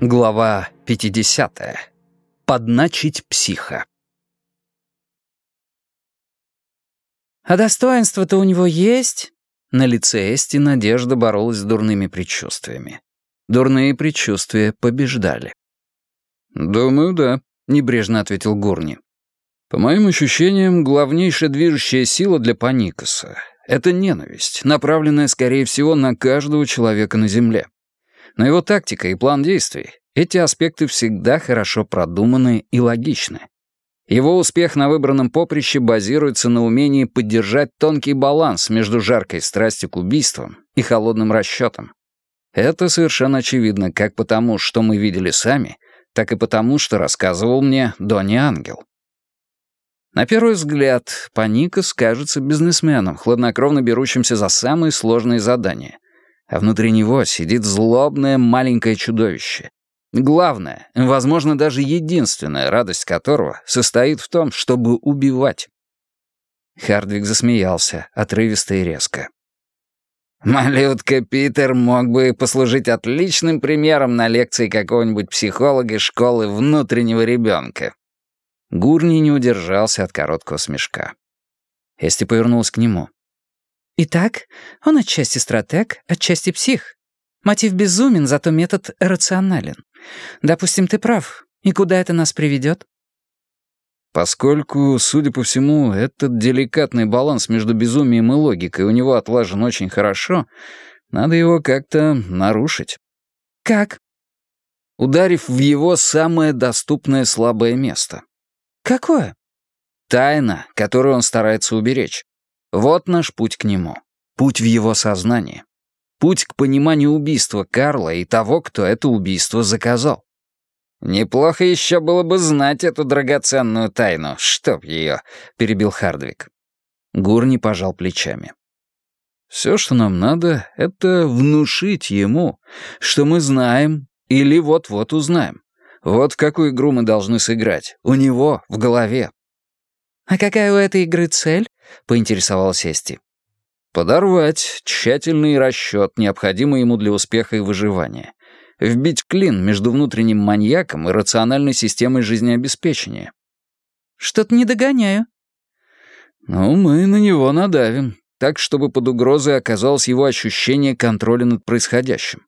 Глава 50. Подначить психа. «А достоинство-то у него есть?» На лице Эсти Надежда боролась с дурными предчувствиями. Дурные предчувствия побеждали. «Думаю, да», — небрежно ответил Гурни. «По моим ощущениям, главнейшая движущая сила для Паникаса — это ненависть, направленная, скорее всего, на каждого человека на Земле. Но его тактика и план действий — эти аспекты всегда хорошо продуманы и логичны. Его успех на выбранном поприще базируется на умении поддержать тонкий баланс между жаркой страстью к убийствам и холодным расчетом. Это совершенно очевидно как потому, что мы видели сами, так и потому, что рассказывал мне Донни Ангел. На первый взгляд, Паникас кажется бизнесменом, хладнокровно берущимся за самые сложные задания — а внутри него сидит злобное маленькое чудовище. Главное, возможно, даже единственная радость которого состоит в том, чтобы убивать. Хардвик засмеялся, отрывисто и резко. «Малютка Питер мог бы послужить отличным примером на лекции какого-нибудь психолога школы внутреннего ребенка». Гурни не удержался от короткого смешка. Эсти повернулась к нему. Итак, он отчасти стратег, отчасти псих. Мотив безумен, зато метод рационален. Допустим, ты прав. И куда это нас приведет? Поскольку, судя по всему, этот деликатный баланс между безумием и логикой у него отлажен очень хорошо, надо его как-то нарушить. Как? Ударив в его самое доступное слабое место. Какое? Тайна, которую он старается уберечь. Вот наш путь к нему. Путь в его сознание. Путь к пониманию убийства Карла и того, кто это убийство заказал. «Неплохо еще было бы знать эту драгоценную тайну, чтоб ее», — перебил Хардвик. Гурни пожал плечами. «Все, что нам надо, это внушить ему, что мы знаем или вот-вот узнаем. Вот в какую игру мы должны сыграть. У него в голове». «А какая у этой игры цель?» — поинтересовалась Эсти. «Подорвать тщательный расчет, необходимый ему для успеха и выживания. Вбить клин между внутренним маньяком и рациональной системой жизнеобеспечения». «Что-то не догоняю». «Ну, мы на него надавим, так, чтобы под угрозой оказалось его ощущение контроля над происходящим.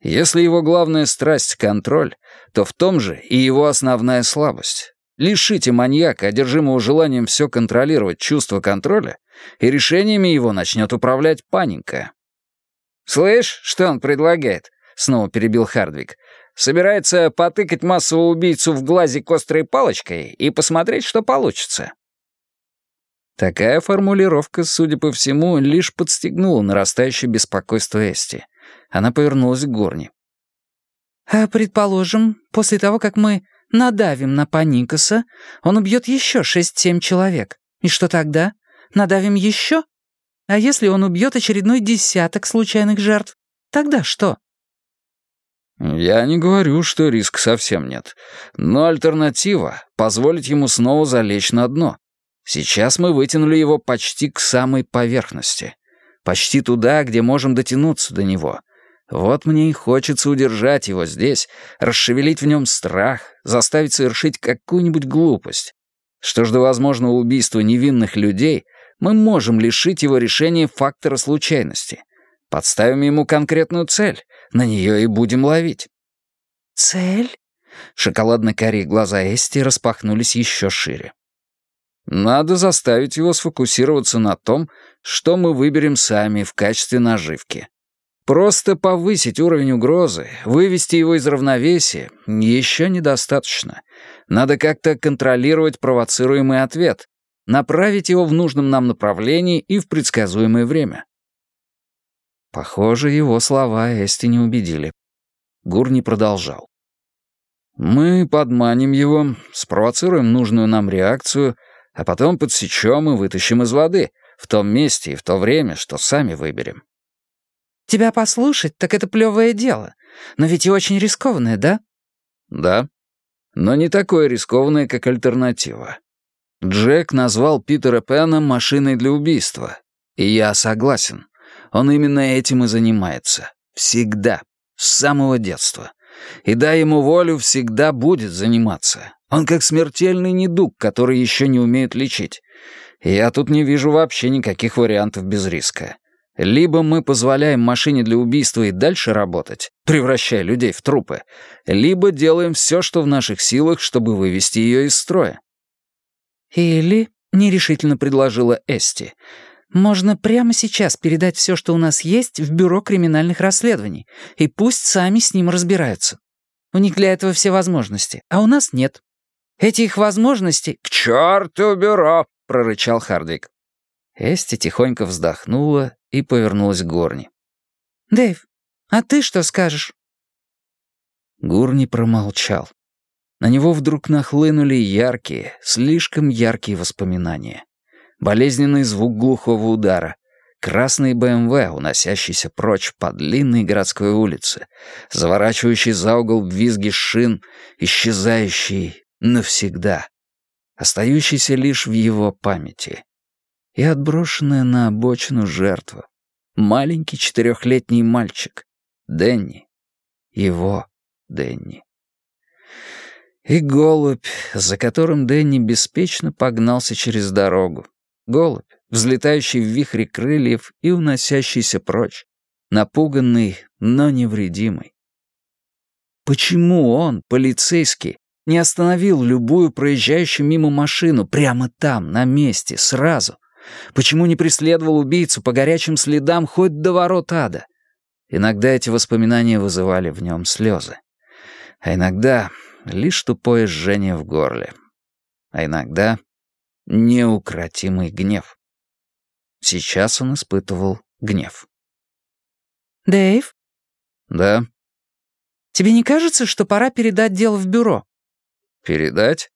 Если его главная страсть — контроль, то в том же и его основная слабость. Лишите маньяка, одержимого желанием все контролировать, чувство контроля, и решениями его начнет управлять паника. «Слышь, что он предлагает?» — снова перебил Хардвик. «Собирается потыкать массового убийцу в глазик острой палочкой и посмотреть, что получится». Такая формулировка, судя по всему, лишь подстегнула нарастающее беспокойство Эсти. Она повернулась к Горни. «А предположим, после того, как мы Надавим на Паникаса, он убьет еще шесть-семь человек. И что тогда? Надавим еще? А если он убьет очередной десяток случайных жертв? Тогда что? Я не говорю, что риск совсем нет. Но альтернатива — позволить ему снова залечь на дно. Сейчас мы вытянули его почти к самой поверхности. Почти туда, где можем дотянуться до него — вот мне и хочется удержать его здесь, расшевелить в нем страх, заставить совершить какую-нибудь глупость. Что ж до возможного убийства невинных людей, мы можем лишить его решения фактора случайности. Подставим ему конкретную цель, на нее и будем ловить. «Цель?» Шоколадно-карие глаза Эсти распахнулись еще шире. Надо заставить его сфокусироваться на том, что мы выберем сами в качестве наживки. Просто повысить уровень угрозы, вывести его из равновесия еще недостаточно. Надо как-то контролировать провоцируемый ответ, направить его в нужном нам направлении и в предсказуемое время. Похоже, его слова Эсти не убедили. Гурни продолжал. «Мы подманим его, спровоцируем нужную нам реакцию, а потом подсечем и вытащим из воды, в том месте и в то время, что сами выберем. Тебя послушать, так это плевое дело. Но ведь и очень рискованное, да? Да. Но не такое рискованное, как альтернатива. Джек назвал Питера Пэна машиной для убийства. И я согласен. Он именно этим и занимается. Всегда. С самого детства. И дай ему волю, всегда будет заниматься. Он как смертельный недуг, который еще не умеют лечить. И я тут не вижу вообще никаких вариантов без риска. Либо мы позволяем машине для убийства и дальше работать, превращая людей в трупы, либо делаем все, что в наших силах, чтобы вывести ее из строя. «Или», — нерешительно предложила Эсти, «можно прямо сейчас передать все, что у нас есть, в Бюро криминальных расследований, и пусть сами с ним разбираются. У них для этого все возможности, а у нас нет. Эти их возможности...» «К черту бюро!» — прорычал Хардвик. Эсти тихонько вздохнула и повернулась к Горни. «Дэйв, а ты что скажешь?» Гурни промолчал. На него вдруг нахлынули яркие, слишком яркие воспоминания. Болезненный звук глухого удара, красный БМВ, уносящийся прочь по длинной городской улице, заворачивающий за угол визги шин, исчезающий навсегда, остающийся лишь в его памяти и отброшенная на обочину жертва. Маленький четырехлетний мальчик. Дэнни. Его Дэнни. И голубь, за которым Дэнни беспечно погнался через дорогу. Голубь, взлетающий в вихре крыльев и уносящийся прочь. Напуганный, но невредимый. Почему он, полицейский, не остановил любую проезжающую мимо машину прямо там, на месте, сразу? Почему не преследовал убийцу по горячим следам хоть до ворот ада? Иногда эти воспоминания вызывали в нем слезы. А иногда лишь тупое жжение в горле. А иногда неукротимый гнев. Сейчас он испытывал гнев. «Дэйв?» «Да». «Тебе не кажется, что пора передать дело в бюро?» «Передать?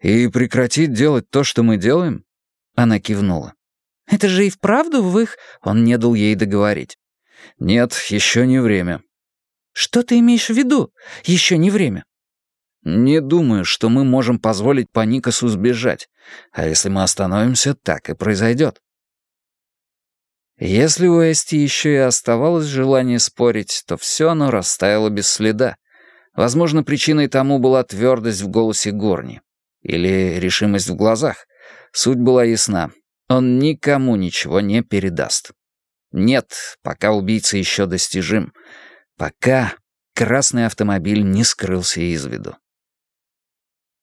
И прекратить делать то, что мы делаем?» Она кивнула. «Это же и вправду в их...» Он не дал ей договорить. «Нет, еще не время». «Что ты имеешь в виду? Еще не время?» «Не думаю, что мы можем позволить Паникасу сбежать. А если мы остановимся, так и произойдет». Если у Эсти еще и оставалось желание спорить, то все оно растаяло без следа. Возможно, причиной тому была твердость в голосе Горни. Или решимость в глазах. Суть была ясна. Он никому ничего не передаст. Нет, пока убийца еще достижим. Пока красный автомобиль не скрылся из виду.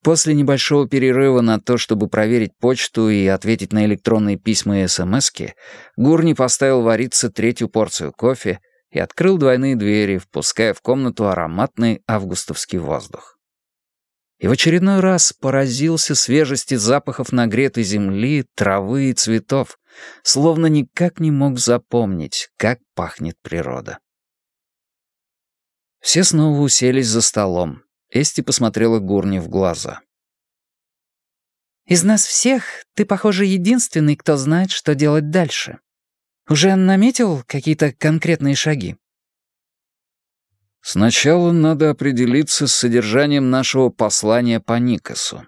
После небольшого перерыва на то, чтобы проверить почту и ответить на электронные письма и смски, Гурни поставил вариться третью порцию кофе и открыл двойные двери, впуская в комнату ароматный августовский воздух и в очередной раз поразился свежести запахов нагретой земли, травы и цветов, словно никак не мог запомнить, как пахнет природа. Все снова уселись за столом. Эсти посмотрела Гурни в глаза. «Из нас всех ты, похоже, единственный, кто знает, что делать дальше. Уже наметил какие-то конкретные шаги?» Сначала надо определиться с содержанием нашего послания по Никосу.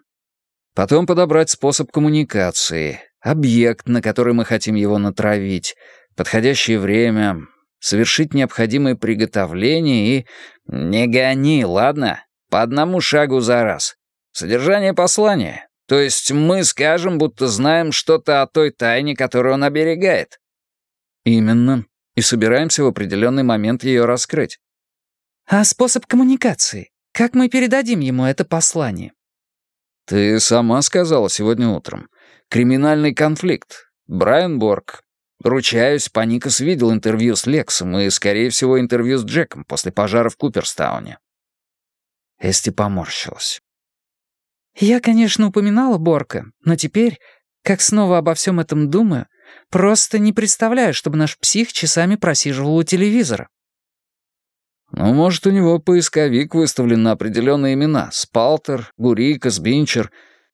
Потом подобрать способ коммуникации, объект, на который мы хотим его натравить, подходящее время, совершить необходимые приготовления и... Не гони, ладно? По одному шагу за раз. Содержание послания. То есть мы скажем, будто знаем что-то о той тайне, которую он оберегает. Именно. И собираемся в определенный момент ее раскрыть. А способ коммуникации? Как мы передадим ему это послание? Ты сама сказала сегодня утром. Криминальный конфликт. Брайан Борг. Ручаюсь, Паникас видел интервью с Лексом и, скорее всего, интервью с Джеком после пожара в Куперстауне. Эсти поморщилась. Я, конечно, упоминала Борка, но теперь, как снова обо всем этом думаю, просто не представляю, чтобы наш псих часами просиживал у телевизора. Ну, может, у него поисковик выставлен на определенные имена. Спалтер, Гурика, Сбинчер.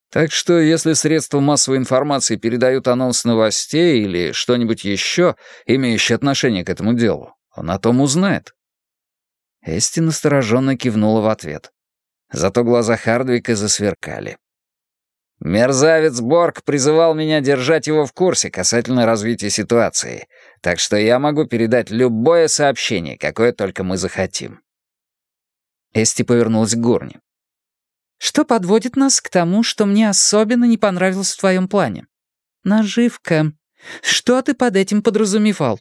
Так что, если средства массовой информации передают анонс новостей или что-нибудь еще, имеющее отношение к этому делу, он о том узнает. Эсти настороженно кивнула в ответ. Зато глаза Хардвика засверкали. Мерзавец Борг призывал меня держать его в курсе касательно развития ситуации, так что я могу передать любое сообщение, какое только мы захотим. Эсти повернулась к Горни. «Что подводит нас к тому, что мне особенно не понравилось в твоем плане? Наживка. Что ты под этим подразумевал?»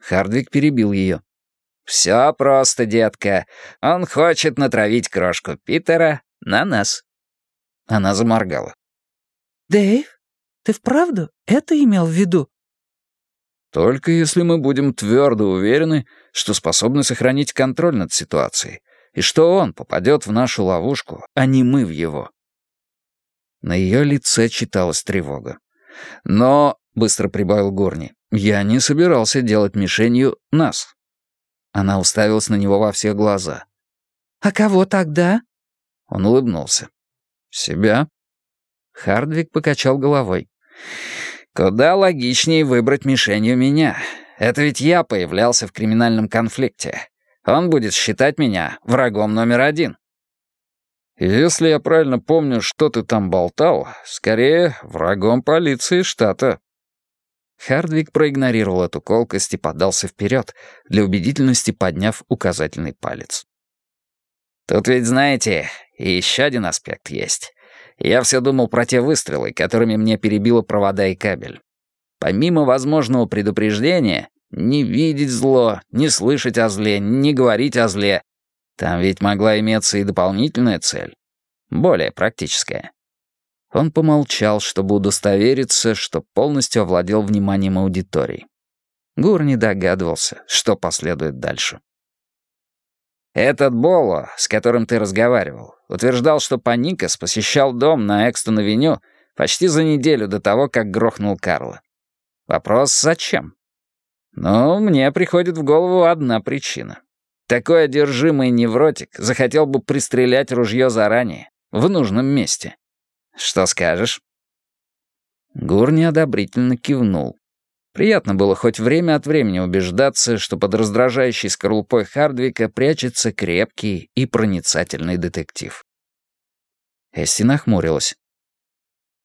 Хардвик перебил ее. «Все просто, детка. Он хочет натравить крошку Питера на нас». Она заморгала. «Дэйв, ты вправду это имел в виду?» «Только если мы будем твердо уверены, что способны сохранить контроль над ситуацией, и что он попадет в нашу ловушку, а не мы в его». На ее лице читалась тревога. «Но», — быстро прибавил Горни, — «я не собирался делать мишенью нас». Она уставилась на него во все глаза. «А кого тогда?» Он улыбнулся. «Себя?» Хардвик покачал головой. «Куда логичнее выбрать мишенью меня. Это ведь я появлялся в криминальном конфликте. Он будет считать меня врагом номер один». «Если я правильно помню, что ты там болтал, скорее, врагом полиции штата». Хардвик проигнорировал эту колкость и подался вперед, для убедительности подняв указательный палец. «Тут ведь, знаете, и еще один аспект есть. Я все думал про те выстрелы, которыми мне перебило провода и кабель. Помимо возможного предупреждения, не видеть зло, не слышать о зле, не говорить о зле. Там ведь могла иметься и дополнительная цель. Более практическая. Он помолчал, чтобы удостовериться, что полностью овладел вниманием аудитории. Гур не догадывался, что последует дальше. «Этот Боло, с которым ты разговаривал, утверждал, что Паникас посещал дом на Экстон-авеню почти за неделю до того, как грохнул Карла. Вопрос «зачем?» Ну, мне приходит в голову одна причина. Такой одержимый невротик захотел бы пристрелять ружье заранее, в нужном месте. Что скажешь?» Гур неодобрительно кивнул. Приятно было хоть время от времени убеждаться, что под раздражающей скорлупой Хардвика прячется крепкий и проницательный детектив. Эсси нахмурилась.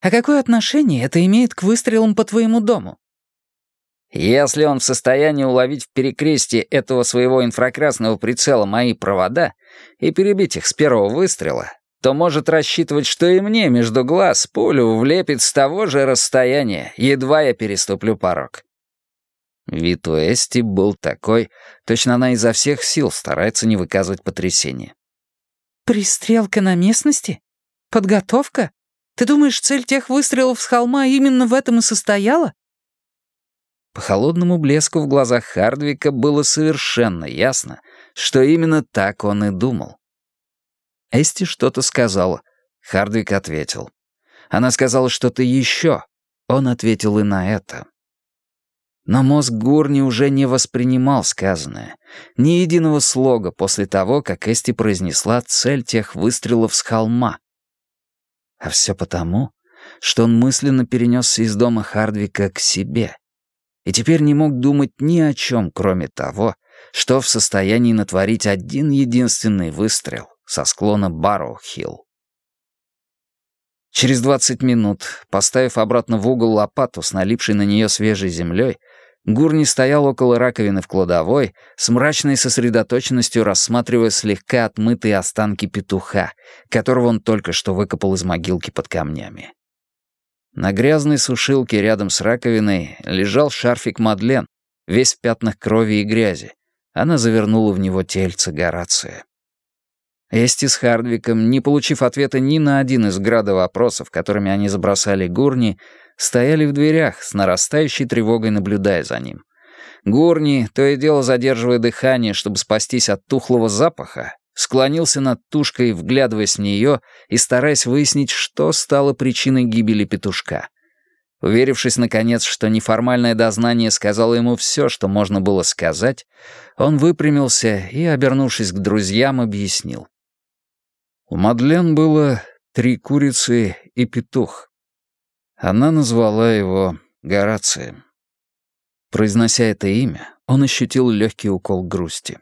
«А какое отношение это имеет к выстрелам по твоему дому?» «Если он в состоянии уловить в перекрестии этого своего инфракрасного прицела мои провода и перебить их с первого выстрела, то может рассчитывать, что и мне между глаз пулю влепит с того же расстояния, едва я переступлю порог. Вид у Эсти был такой, точно она изо всех сил старается не выказывать потрясения. «Пристрелка на местности? Подготовка? Ты думаешь, цель тех выстрелов с холма именно в этом и состояла?» По холодному блеску в глазах Хардвика было совершенно ясно, что именно так он и думал. Эсти что-то сказала. Хардвик ответил. Она сказала что-то еще. Он ответил и на это. Но мозг Гурни уже не воспринимал сказанное. Ни единого слога после того, как Эсти произнесла цель тех выстрелов с холма. А все потому, что он мысленно перенесся из дома Хардвика к себе. И теперь не мог думать ни о чем, кроме того, что в состоянии натворить один единственный выстрел со склона Барроу-Хилл. Через двадцать минут, поставив обратно в угол лопату с налипшей на нее свежей землей, Гурни стоял около раковины в кладовой, с мрачной сосредоточенностью рассматривая слегка отмытые останки петуха, которого он только что выкопал из могилки под камнями. На грязной сушилке рядом с раковиной лежал шарфик Мадлен, весь в пятнах крови и грязи. Она завернула в него тельце Горация. Эсти с Хардвиком, не получив ответа ни на один из града вопросов, которыми они забросали Гурни, стояли в дверях, с нарастающей тревогой наблюдая за ним. Гурни, то и дело задерживая дыхание, чтобы спастись от тухлого запаха, склонился над тушкой, вглядываясь в нее и стараясь выяснить, что стало причиной гибели петушка. Уверившись, наконец, что неформальное дознание сказало ему все, что можно было сказать, он выпрямился и, обернувшись к друзьям, объяснил. У Мадлен было три курицы и петух. Она назвала его Горацием. Произнося это имя, он ощутил легкий укол грусти.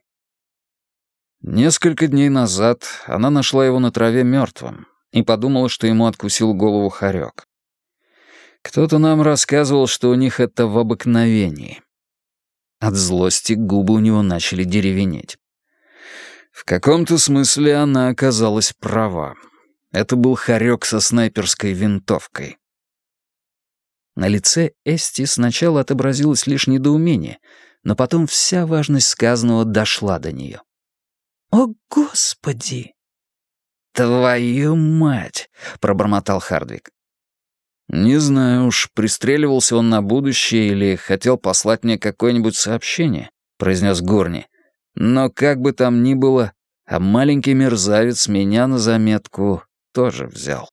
Несколько дней назад она нашла его на траве мертвым и подумала, что ему откусил голову хорек. Кто-то нам рассказывал, что у них это в обыкновении. От злости губы у него начали деревенеть. В каком-то смысле она оказалась права. Это был хорек со снайперской винтовкой. На лице Эсти сначала отобразилось лишь недоумение, но потом вся важность сказанного дошла до нее. «О, Господи!» «Твою мать!» — пробормотал Хардвик. Не знаю уж, пристреливался он на будущее или хотел послать мне какое-нибудь сообщение, произнес Горни. Но как бы там ни было, а маленький мерзавец меня на заметку тоже взял.